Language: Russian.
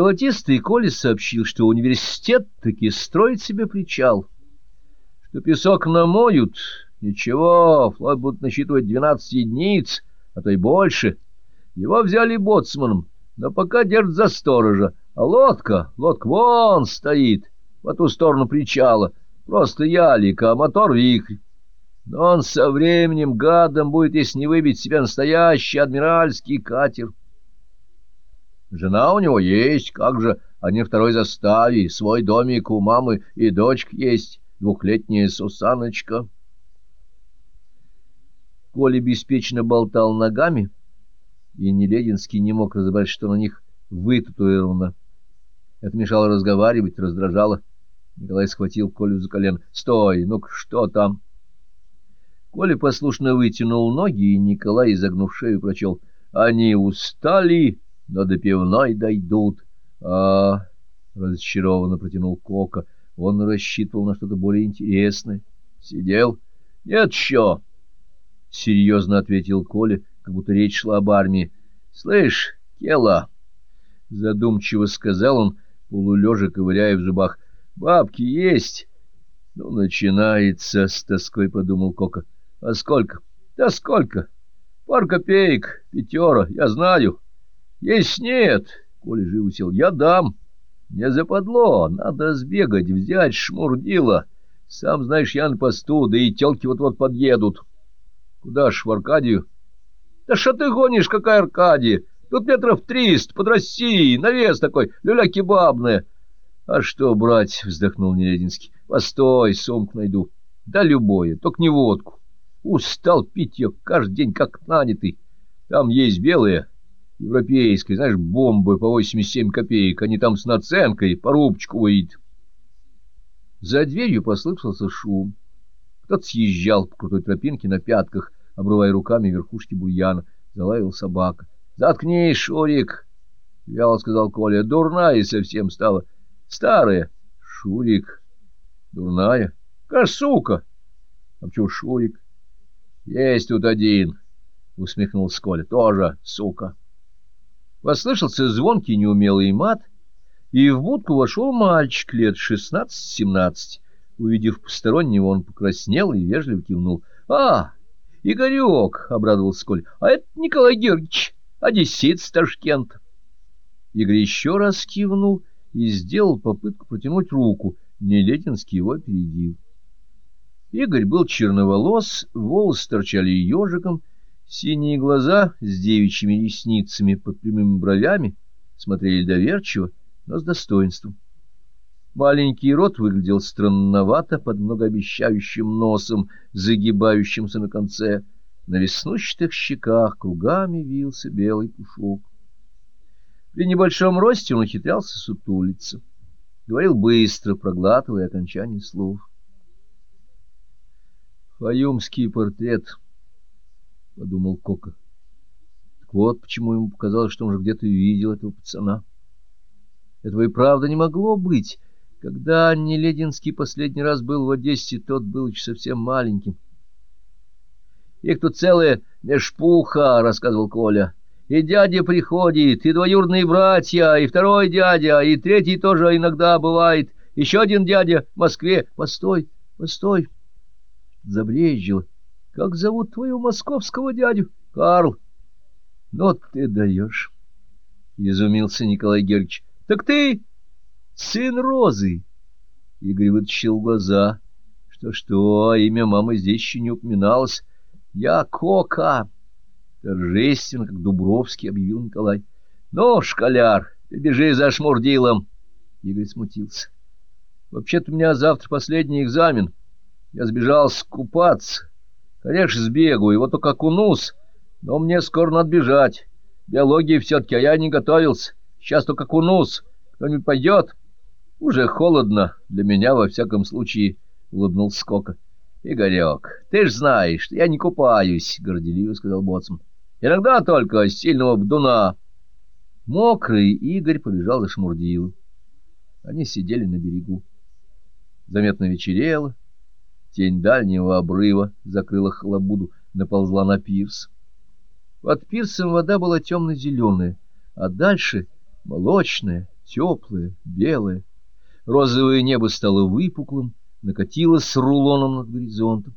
Золотистый Коля сообщил, что университет таки строит себе причал, что песок намоют, ничего, флот будут насчитывать двенадцать единиц, а то и больше. Его взяли боцманом, но пока держат за сторожа, а лодка, лодка вон стоит, по ту сторону причала, просто ялика, а мотор вихрь. Но он со временем гадом будет, если не выбить себе настоящий адмиральский катер. Жена у него есть, как же, они второй заставе, свой домик у мамы и дочка есть, двухлетняя Сусаночка. Коля беспечно болтал ногами, и Нелединский не мог разобрать, что на них вытатуировано. Это мешало разговаривать, раздражало. Николай схватил Колю за колено. — Стой, ну-ка, что там? Коля послушно вытянул ноги, и Николай, изогнув шею, прочел. — Они устали но до пивной дойдут. А, разочарованно протянул Кока. Он рассчитывал на что-то более интересное. Сидел. Нет еще. Серьезно ответил Коля, как будто речь шла об армии. Слышь, Кела, задумчиво сказал он, полулежа ковыряя в зубах. Бабки есть. Ну, начинается, с тоской подумал Кока. А сколько? Да сколько? Пар копеек, пятера, я знаю. Есть нет, Коля живо сел, я дам. Не западло, надо сбегать, взять шмурдила. Сам знаешь, я на посту, да и телки вот-вот подъедут. Куда ж, в Аркадию? Да что ты гонишь, какая Аркадия? Тут метров триста, под Россией, навес такой, люля-кебабная. А что брать, вздохнул Нелединский. Постой, сумку найду. Да любое, только не водку. Устал пить ее каждый день, как нанятый. Там есть белые, европейской, знаешь, бомбы по 87 копеек, они там с наценкой, по рубчику выйдет. За дверью послышался шум. Кто-то съезжал по крутой тропинке на пятках, обрывая руками верхушки бурьяна. Залаял собака. — Заткнись, Шурик! — вяло сказал Коля. — Дурная совсем стала. Старая. — Шурик. — Дурная? — Косука. — А почему Шурик? — Есть тут один, — усмехнулся Коля. — Тоже сука. Послышался звонкий неумелый мат, и в будку вошел мальчик лет шестнадцать-семнадцать. Увидев постороннего, он покраснел и вежливо кивнул. — А, Игорек! — обрадовался Коль. — А это Николай Георгиевич, одессит с Ташкента. Игорь еще раз кивнул и сделал попытку протянуть руку. Нелетинский его опередил. Игорь был черноволос, волосы торчали ежиком, Синие глаза с девичьими ресницами под прямыми бровями смотрели доверчиво, но с достоинством. Маленький рот выглядел странновато под многообещающим носом, загибающимся на конце. На веснущатых щеках кругами вился белый пушок. При небольшом росте он ухитрялся сутулиться. Говорил быстро, проглатывая окончание слов. Фаюмский портрет —— подумал Кока. Так вот, почему ему показалось, что он уже где-то видел этого пацана. Этого и правда не могло быть. Когда Нелединский последний раз был в Одессе, тот был еще совсем маленьким. — Их тут целая межпуха, — рассказывал Коля. — И дядя приходит, и двоюродные братья, и второй дядя, и третий тоже иногда бывает. Еще один дядя в Москве. Постой, постой. Забрезжило. Как зовут твоего московского дядю? Карл. Ну ты даешь, — изумился Николай Георгиевич. Так ты сын Розы. Игорь вытащил глаза. Что-что, имя мамы здесь еще не упоминалось. Я Кока. Торжественно, как Дубровский, объявил Николай. Ну, школяр, ты бежи за шмурдилом. Игорь смутился. Вообще-то у меня завтра последний экзамен. Я сбежал скупаться. Конечно, сбегу, его только окунусь, но мне скоро надо бежать. Биологии все-таки, а я не готовился. Сейчас только окунусь. Кто-нибудь пойдет? Уже холодно, для меня, во всяком случае, — улыбнулся Скока. — Игорек, ты ж знаешь, я не купаюсь, — горделиво сказал Боцман. — Иногда только сильного бдуна. Мокрый Игорь побежал за шмурдилом. Они сидели на берегу. Заметно вечерело. Тень дальнего обрыва закрыла халабуду, наползла на пирс. Под пирсом вода была темно-зеленая, а дальше молочная, теплое, белое. Розовое небо стало выпуклым, накатилось рулоном над горизонтом.